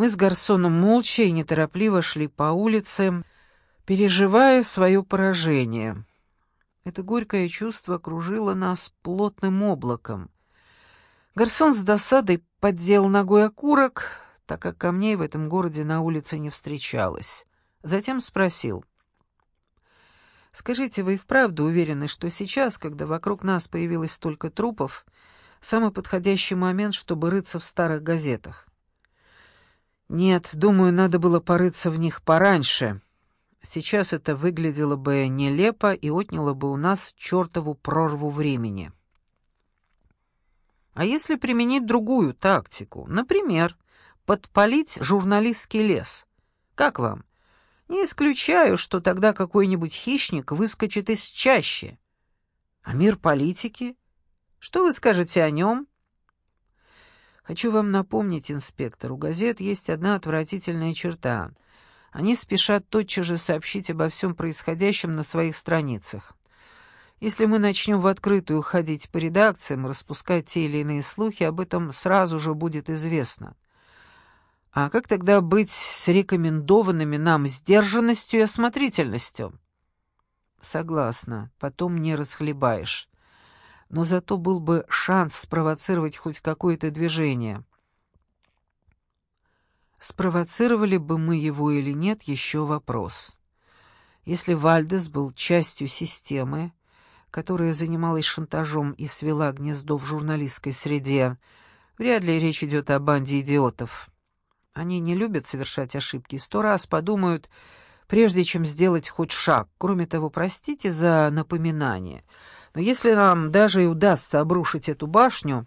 Мы с Гарсоном молча и неторопливо шли по улице, переживая свое поражение. Это горькое чувство окружило нас плотным облаком. Гарсон с досадой поддел ногой окурок, так как камней в этом городе на улице не встречалось. Затем спросил. «Скажите, вы вправду уверены, что сейчас, когда вокруг нас появилось столько трупов, самый подходящий момент, чтобы рыться в старых газетах?» «Нет, думаю, надо было порыться в них пораньше. Сейчас это выглядело бы нелепо и отняло бы у нас чертову прорву времени». А если применить другую тактику? Например, подпалить журналистский лес. Как вам? Не исключаю, что тогда какой-нибудь хищник выскочит из чащи. А мир политики? Что вы скажете о нем? Хочу вам напомнить, инспектор, у газет есть одна отвратительная черта. Они спешат тотчас же сообщить обо всем происходящем на своих страницах. Если мы начнем в открытую ходить по редакциям, распускать те или иные слухи, об этом сразу же будет известно. А как тогда быть с рекомендованными нам сдержанностью и осмотрительностью? Согласна, потом не расхлебаешь. Но зато был бы шанс спровоцировать хоть какое-то движение. Спровоцировали бы мы его или нет, еще вопрос. Если Вальдес был частью системы, которая занималась шантажом и свела гнездо в журналистской среде, вряд ли речь идет о банде идиотов. Они не любят совершать ошибки, сто раз подумают, прежде чем сделать хоть шаг. Кроме того, простите за напоминание, но если нам даже и удастся обрушить эту башню,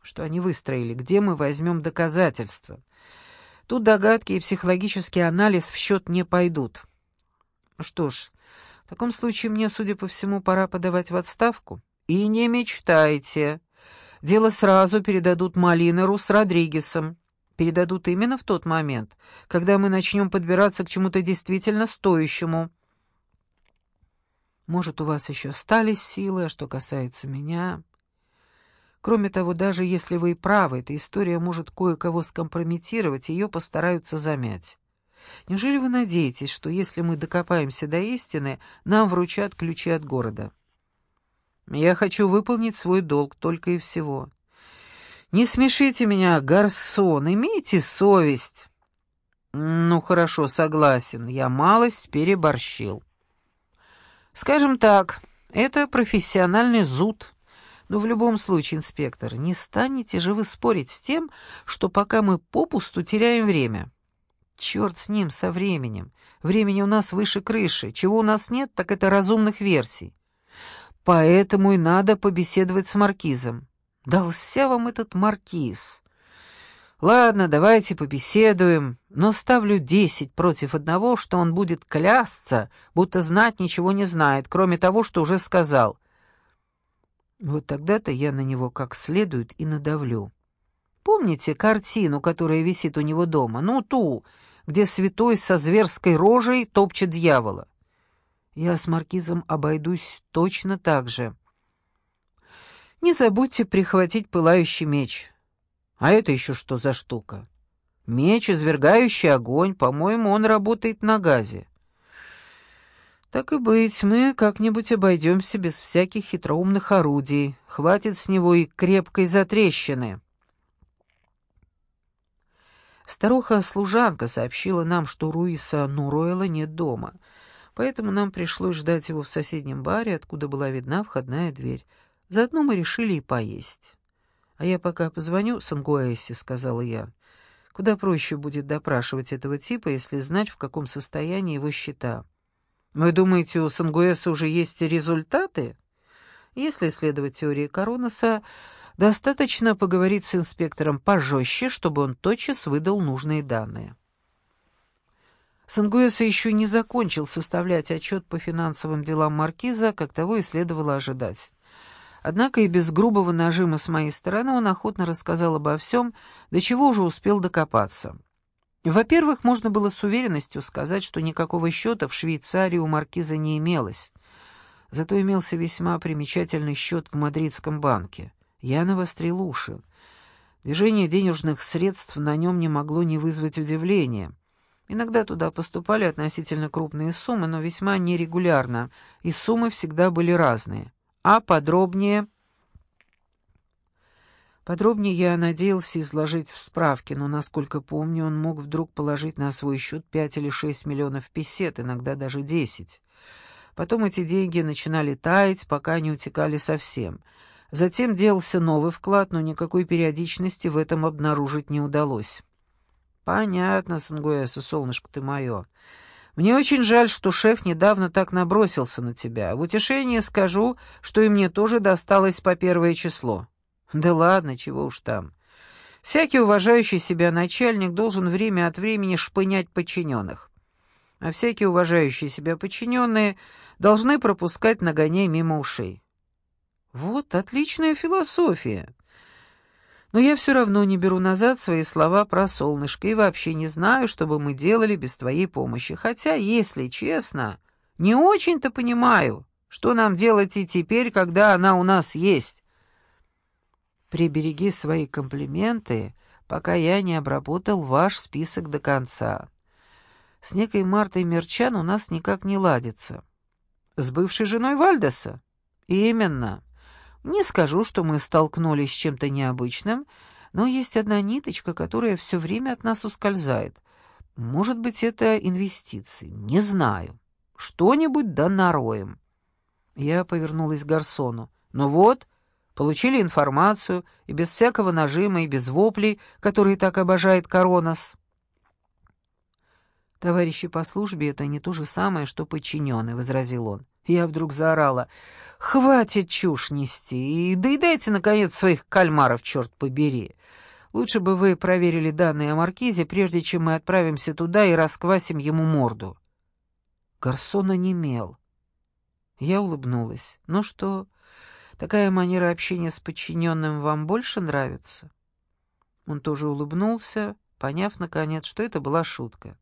что они выстроили, где мы возьмем доказательства? Тут догадки и психологический анализ в счет не пойдут. Что ж, в таком случае мне, судя по всему, пора подавать в отставку. И не мечтайте. Дело сразу передадут Малинеру с Родригесом. Передадут именно в тот момент, когда мы начнем подбираться к чему-то действительно стоящему. Может, у вас еще остались силы, а что касается меня... Кроме того, даже если вы и правы, эта история может кое-кого скомпрометировать, ее постараются замять. Неужели вы надеетесь, что если мы докопаемся до истины, нам вручат ключи от города? Я хочу выполнить свой долг только и всего. Не смешите меня, гарсон, имейте совесть. Ну, хорошо, согласен, я малость переборщил. Скажем так, это профессиональный зуд. Но в любом случае, инспектор, не станете же вы спорить с тем, что пока мы попусту теряем время. Черт с ним, со временем. Времени у нас выше крыши. Чего у нас нет, так это разумных версий. Поэтому и надо побеседовать с маркизом. Дался вам этот маркиз. Ладно, давайте побеседуем, но ставлю десять против одного, что он будет клясться, будто знать ничего не знает, кроме того, что уже сказал. Вот тогда-то я на него как следует и надавлю. Помните картину, которая висит у него дома? Ну, ту, где святой со зверской рожей топчет дьявола. Я с маркизом обойдусь точно так же. Не забудьте прихватить пылающий меч. А это еще что за штука? Меч, извергающий огонь, по-моему, он работает на газе. Так и быть, мы как-нибудь обойдемся без всяких хитроумных орудий. Хватит с него и крепкой затрещины. Старуха-служанка сообщила нам, что Руиса Нуроэла нет дома, поэтому нам пришлось ждать его в соседнем баре, откуда была видна входная дверь. Заодно мы решили и поесть. «А я пока позвоню Сангуэси», — сказала я. «Куда проще будет допрашивать этого типа, если знать, в каком состоянии его счета». «Вы думаете, у Сангуэса уже есть результаты?» Если следовать теории Коронаса, Достаточно поговорить с инспектором пожестче, чтобы он тотчас выдал нужные данные. Сангуэса еще не закончил составлять отчет по финансовым делам Маркиза, как того и следовало ожидать. Однако и без грубого нажима с моей стороны он охотно рассказал обо всем, до чего уже успел докопаться. Во-первых, можно было с уверенностью сказать, что никакого счета в Швейцарии у Маркиза не имелось. Зато имелся весьма примечательный счет в мадридском банке. Я навострил уши. Движение денежных средств на нем не могло не вызвать удивления. Иногда туда поступали относительно крупные суммы, но весьма нерегулярно, и суммы всегда были разные. А подробнее... Подробнее я надеялся изложить в справке, но, насколько помню, он мог вдруг положить на свой счет пять или шесть миллионов песет, иногда даже десять. Потом эти деньги начинали таять, пока не утекали совсем. Затем делался новый вклад, но никакой периодичности в этом обнаружить не удалось. «Понятно, Сангуэса, солнышко ты мое. Мне очень жаль, что шеф недавно так набросился на тебя. В утешение скажу, что и мне тоже досталось по первое число». Да ладно, чего уж там. Всякий уважающий себя начальник должен время от времени шпынять подчиненных. А всякие уважающие себя подчиненные должны пропускать нагоняй мимо ушей. Вот отличная философия. Но я все равно не беру назад свои слова про солнышко и вообще не знаю, что бы мы делали без твоей помощи. Хотя, если честно, не очень-то понимаю, что нам делать и теперь, когда она у нас есть. Прибереги свои комплименты, пока я не обработал ваш список до конца. С некой Мартой Мерчан у нас никак не ладится. С бывшей женой Вальдеса? Именно. Не скажу, что мы столкнулись с чем-то необычным, но есть одна ниточка, которая все время от нас ускользает. Может быть, это инвестиции, не знаю. Что-нибудь да нароем. Я повернулась к Гарсону. Ну вот, получили информацию, и без всякого нажима, и без воплей, которые так обожает Коронос. «Товарищи по службе — это не то же самое, что подчиненный», — возразил он. Я вдруг заорала. «Хватит чушь нести, и доедайте, наконец, своих кальмаров, черт побери. Лучше бы вы проверили данные о Маркизе, прежде чем мы отправимся туда и расквасим ему морду». Гарсон онемел. Я улыбнулась. «Ну что, Такая манера общения с подчиненным вам больше нравится?» Он тоже улыбнулся, поняв, наконец, что это была шутка.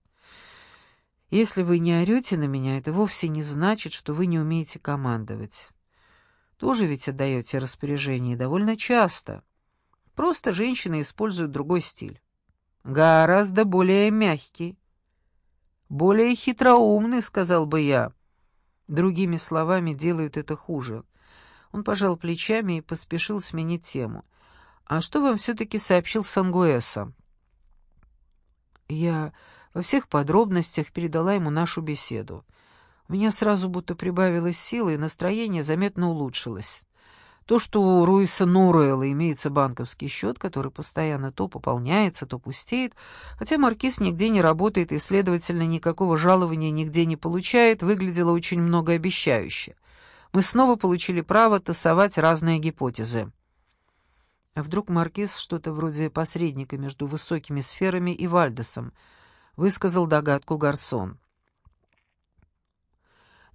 «Если вы не орете на меня, это вовсе не значит, что вы не умеете командовать. Тоже ведь отдаете распоряжение довольно часто. Просто женщины используют другой стиль. Гораздо более мягкий. Более хитроумный, сказал бы я. Другими словами, делают это хуже. Он пожал плечами и поспешил сменить тему. «А что вам все-таки сообщил Сангуэса?» Я во всех подробностях передала ему нашу беседу. У меня сразу будто прибавилось силы, и настроение заметно улучшилось. То, что у Руиса Нуруэла имеется банковский счет, который постоянно то пополняется, то пустеет, хотя маркиз нигде не работает и, следовательно, никакого жалования нигде не получает, выглядело очень многообещающе мы снова получили право тасовать разные гипотезы. А вдруг Маркиз, что-то вроде посредника между высокими сферами и Вальдесом, высказал догадку Гарсон.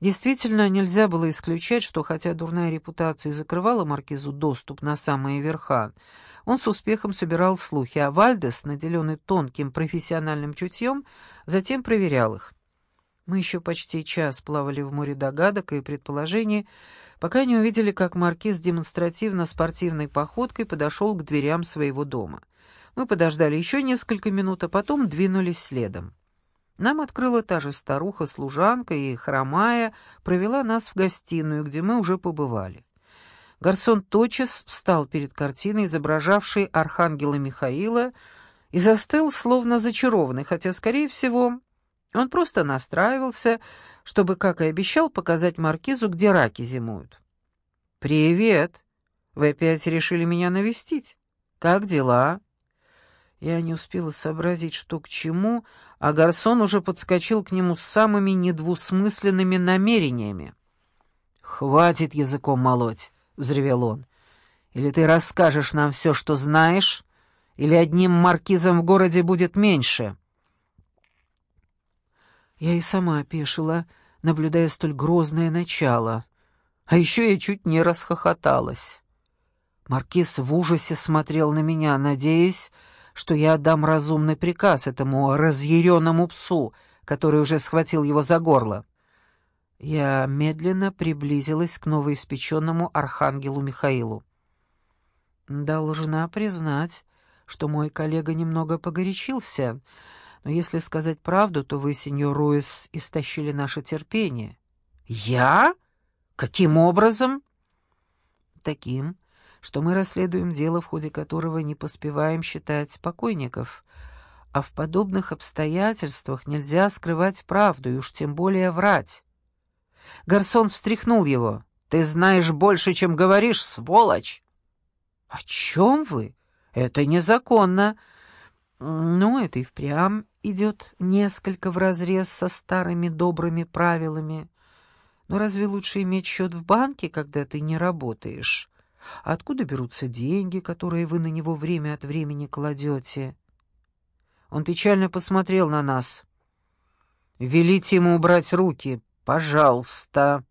Действительно, нельзя было исключать, что хотя дурная репутация закрывала Маркизу доступ на самые верха, он с успехом собирал слухи, а Вальдес, наделенный тонким профессиональным чутьем, затем проверял их. Мы еще почти час плавали в море догадок и предположений, пока не увидели, как маркиз демонстративно спортивной походкой подошел к дверям своего дома. Мы подождали еще несколько минут, а потом двинулись следом. Нам открыла та же старуха-служанка и, хромая, провела нас в гостиную, где мы уже побывали. Гарсон тотчас встал перед картиной, изображавшей архангела Михаила, и застыл, словно зачарованный, хотя, скорее всего, он просто настраивался, чтобы, как и обещал, показать маркизу, где раки зимуют. «Привет! Вы опять решили меня навестить? Как дела?» Я не успела сообразить, что к чему, а Гарсон уже подскочил к нему с самыми недвусмысленными намерениями. «Хватит языком молоть!» — взревел он. «Или ты расскажешь нам все, что знаешь, или одним маркизом в городе будет меньше». Я и сама опешила, наблюдая столь грозное начало. А еще я чуть не расхохоталась. Маркиз в ужасе смотрел на меня, надеясь, что я отдам разумный приказ этому разъяренному псу, который уже схватил его за горло. Я медленно приблизилась к новоиспеченному архангелу Михаилу. Должна признать, что мой коллега немного погорячился, но если сказать правду, то вы, сеньор Руис, истощили наше терпение». «Я? Каким образом?» «Таким, что мы расследуем дело, в ходе которого не поспеваем считать покойников, а в подобных обстоятельствах нельзя скрывать правду и уж тем более врать. Гарсон встряхнул его. «Ты знаешь больше, чем говоришь, сволочь!» «О чем вы? Это незаконно!» «Ну, это и впрямь идет несколько вразрез со старыми добрыми правилами. Но разве лучше иметь счет в банке, когда ты не работаешь? Откуда берутся деньги, которые вы на него время от времени кладете?» Он печально посмотрел на нас. «Велите ему убрать руки, пожалуйста!»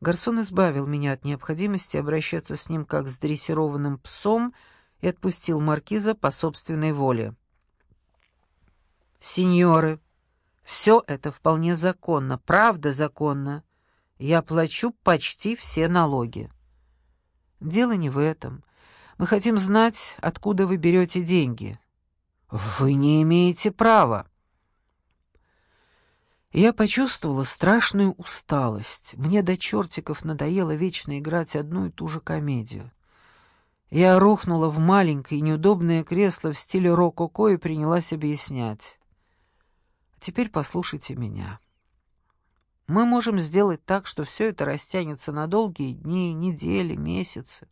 Гарсон избавил меня от необходимости обращаться с ним как с дрессированным псом и отпустил маркиза по собственной воле. «Сеньоры, все это вполне законно, правда законно. Я плачу почти все налоги. Дело не в этом. Мы хотим знать, откуда вы берете деньги. «Вы не имеете права». Я почувствовала страшную усталость. Мне до чертиков надоело вечно играть одну и ту же комедию. Я рухнула в маленькое неудобное кресло в стиле рококо и принялась объяснять. теперь послушайте меня. Мы можем сделать так, что все это растянется на долгие дни, недели, месяцы.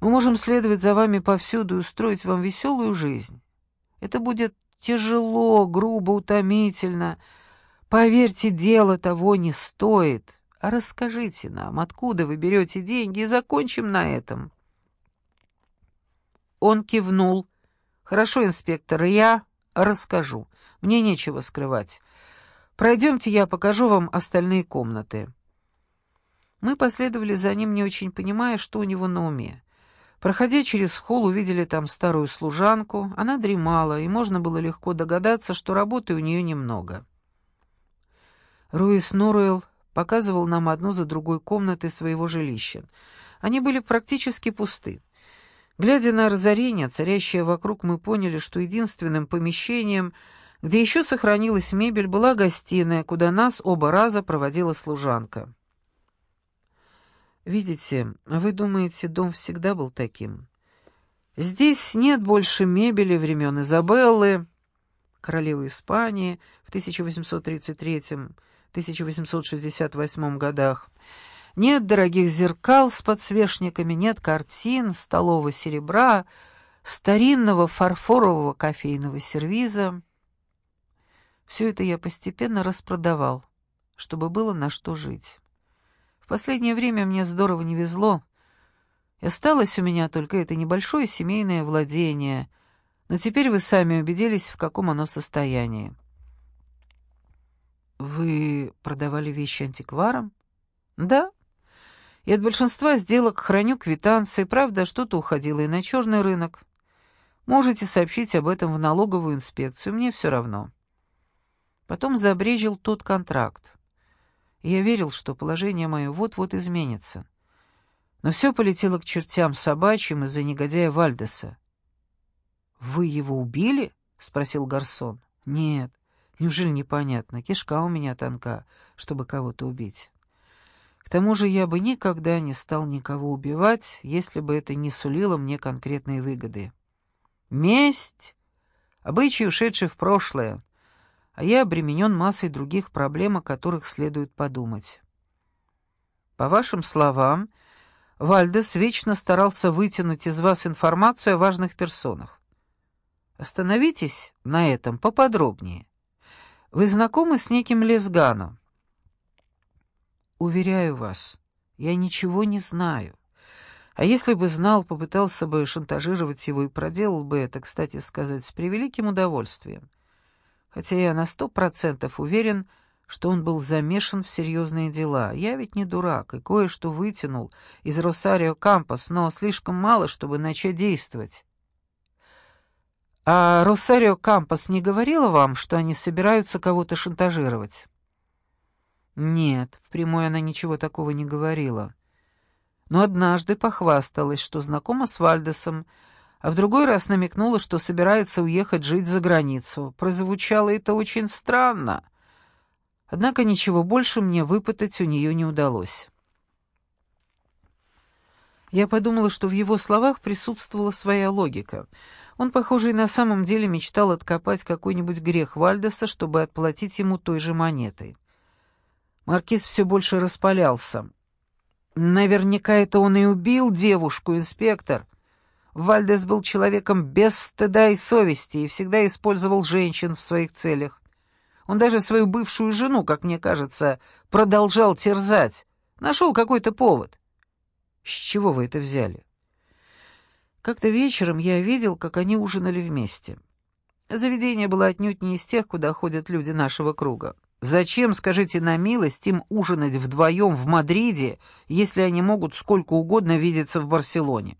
Мы можем следовать за вами повсюду и устроить вам веселую жизнь. Это будет тяжело, грубо, утомительно. Поверьте, дело того не стоит. А расскажите нам, откуда вы берете деньги, и закончим на этом». Он кивнул. «Хорошо, инспектор, я расскажу. Мне нечего скрывать. Пройдемте, я покажу вам остальные комнаты». Мы последовали за ним, не очень понимая, что у него на уме. Проходя через холл, увидели там старую служанку. Она дремала, и можно было легко догадаться, что работы у нее немного. Руис Норуэлл показывал нам одну за другой комнаты своего жилища. Они были практически пусты. Глядя на разорение, царящее вокруг, мы поняли, что единственным помещением, где еще сохранилась мебель, была гостиная, куда нас оба раза проводила служанка. Видите, вы думаете, дом всегда был таким? Здесь нет больше мебели времен Изабеллы, королевы Испании в 1833-1868 годах. Нет дорогих зеркал с подсвечниками, нет картин, столового серебра, старинного фарфорового кофейного сервиза. Все это я постепенно распродавал, чтобы было на что жить последнее время мне здорово не везло. Осталось у меня только это небольшое семейное владение, но теперь вы сами убедились, в каком оно состоянии. Вы продавали вещи антикварам? Да. И от большинства сделок храню квитанции, правда, что-то уходило и на черный рынок. Можете сообщить об этом в налоговую инспекцию, мне все равно. Потом забрежил тот контракт. Я верил, что положение мое вот-вот изменится. Но все полетело к чертям собачьим из-за негодяя Вальдеса. «Вы его убили?» — спросил Гарсон. «Нет. Неужели непонятно? Кишка у меня тонка, чтобы кого-то убить. К тому же я бы никогда не стал никого убивать, если бы это не сулило мне конкретные выгоды. Месть — обычай, ушедший в прошлое а я обременен массой других проблем, о которых следует подумать. По вашим словам, Вальдес вечно старался вытянуть из вас информацию о важных персонах. Остановитесь на этом поподробнее. Вы знакомы с неким Лесганом? Уверяю вас, я ничего не знаю. А если бы знал, попытался бы шантажировать его и проделал бы это, кстати сказать, с превеликим удовольствием хотя я на сто процентов уверен, что он был замешан в серьезные дела. Я ведь не дурак и кое-что вытянул из Росарио Кампас, но слишком мало, чтобы начать действовать. А Росарио Кампас не говорила вам, что они собираются кого-то шантажировать? Нет, впрямую она ничего такого не говорила. Но однажды похвасталась, что знакома с Вальдесом, а в другой раз намекнула, что собирается уехать жить за границу. Прозвучало это очень странно. Однако ничего больше мне выпытать у нее не удалось. Я подумала, что в его словах присутствовала своя логика. Он, похоже, и на самом деле мечтал откопать какой-нибудь грех Вальдеса, чтобы отплатить ему той же монетой. Маркиз все больше распалялся. Наверняка это он и убил девушку, инспектор. Вальдес был человеком без стыда и совести и всегда использовал женщин в своих целях. Он даже свою бывшую жену, как мне кажется, продолжал терзать. Нашел какой-то повод. С чего вы это взяли? Как-то вечером я видел, как они ужинали вместе. Заведение было отнюдь не из тех, куда ходят люди нашего круга. Зачем, скажите на милость, им ужинать вдвоем в Мадриде, если они могут сколько угодно видеться в Барселоне?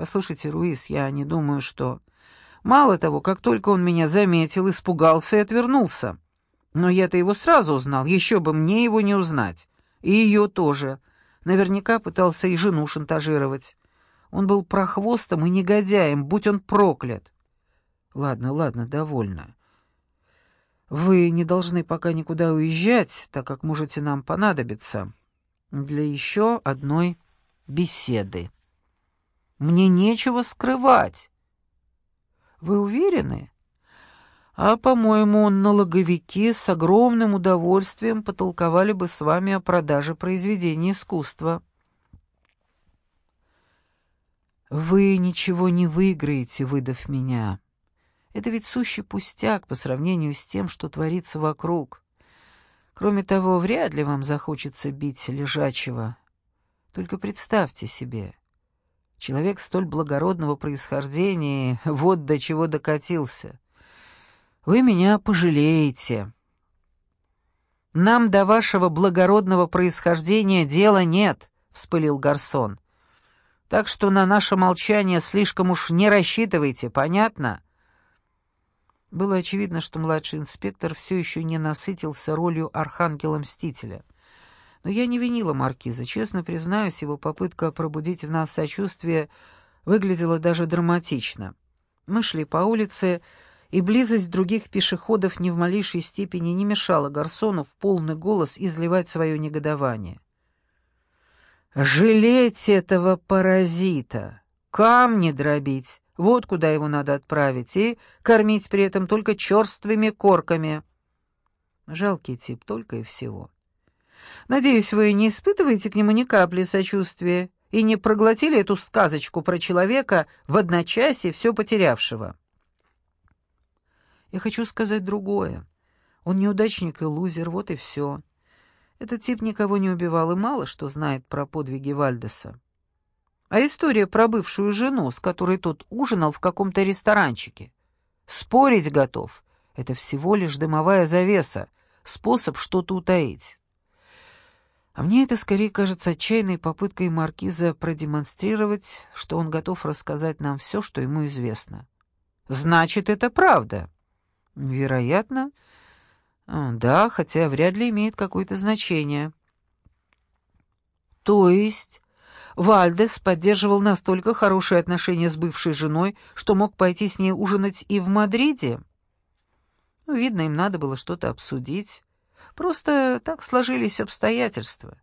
Послушайте, Руис, я не думаю, что... Мало того, как только он меня заметил, испугался и отвернулся. Но я-то его сразу узнал, еще бы мне его не узнать. И ее тоже. Наверняка пытался и жену шантажировать. Он был прохвостом и негодяем, будь он проклят. Ладно, ладно, довольно. Вы не должны пока никуда уезжать, так как можете нам понадобиться для еще одной беседы. Мне нечего скрывать. Вы уверены? А, по-моему, налоговики с огромным удовольствием потолковали бы с вами о продаже произведений искусства. Вы ничего не выиграете, выдав меня. Это ведь сущий пустяк по сравнению с тем, что творится вокруг. Кроме того, вряд ли вам захочется бить лежачего. Только представьте себе, человек столь благородного происхождения вот до чего докатился. Вы меня пожалеете. Нам до вашего благородного происхождения дела нет, — вспылил Гарсон. Так что на наше молчание слишком уж не рассчитывайте, понятно? — было очевидно, что младший инспектор все еще не насытился ролью архангела-мстителя. Но я не винила маркиза. Честно признаюсь, его попытка пробудить в нас сочувствие выглядела даже драматично. Мы шли по улице, и близость других пешеходов ни в малейшей степени не мешала Гарсону в полный голос изливать свое негодование. «Жалеть этого паразита! Камни дробить! Вот куда его надо отправить, и кормить при этом только черствыми корками. Жалкий тип, только и всего. Надеюсь, вы не испытываете к нему ни капли сочувствия и не проглотили эту сказочку про человека в одночасье все потерявшего. Я хочу сказать другое. Он неудачник и лузер, вот и все. Этот тип никого не убивал и мало что знает про подвиги Вальдеса. А история про бывшую жену, с которой тот ужинал в каком-то ресторанчике. Спорить готов. Это всего лишь дымовая завеса, способ что-то утаить. А мне это скорее кажется отчаянной попыткой маркиза продемонстрировать, что он готов рассказать нам все, что ему известно. Значит, это правда. Вероятно. Да, хотя вряд ли имеет какое-то значение. То есть Вальдес поддерживал настолько хорошие отношения с бывшей женой, что мог пойти с ней ужинать и в Мадриде. Видно, им надо было что-то обсудить. Просто так сложились обстоятельства.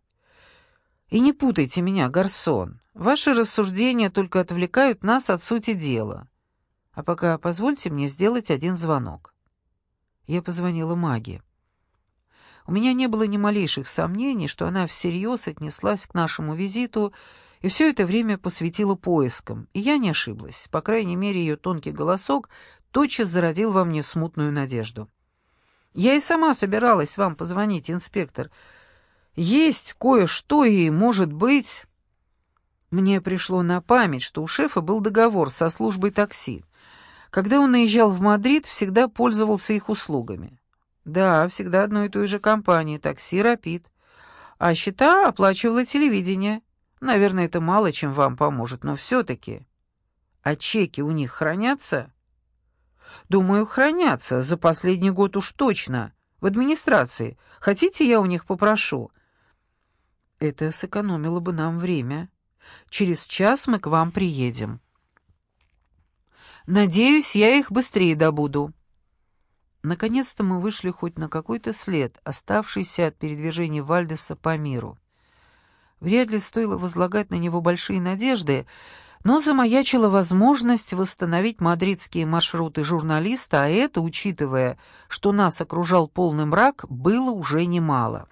И не путайте меня, Гарсон. Ваши рассуждения только отвлекают нас от сути дела. А пока позвольте мне сделать один звонок. Я позвонила Маге. У меня не было ни малейших сомнений, что она всерьез отнеслась к нашему визиту и все это время посвятила поискам, и я не ошиблась. По крайней мере, ее тонкий голосок тотчас зародил во мне смутную надежду. «Я и сама собиралась вам позвонить, инспектор. Есть кое-что и, может быть...» Мне пришло на память, что у шефа был договор со службой такси. Когда он наезжал в Мадрид, всегда пользовался их услугами. Да, всегда одной и той же компании, такси «Рапид». А счета оплачивало телевидение. Наверное, это мало чем вам поможет, но все-таки. А чеки у них хранятся? Думаю, хранятся. За последний год уж точно. В администрации. Хотите, я у них попрошу? Это сэкономило бы нам время. Через час мы к вам приедем. Надеюсь, я их быстрее добуду. Наконец-то мы вышли хоть на какой-то след, оставшийся от передвижения Вальдеса по миру. Вряд ли стоило возлагать на него большие надежды, но замаячила возможность восстановить мадридские маршруты журналиста, а это, учитывая, что нас окружал полный мрак, было уже немало.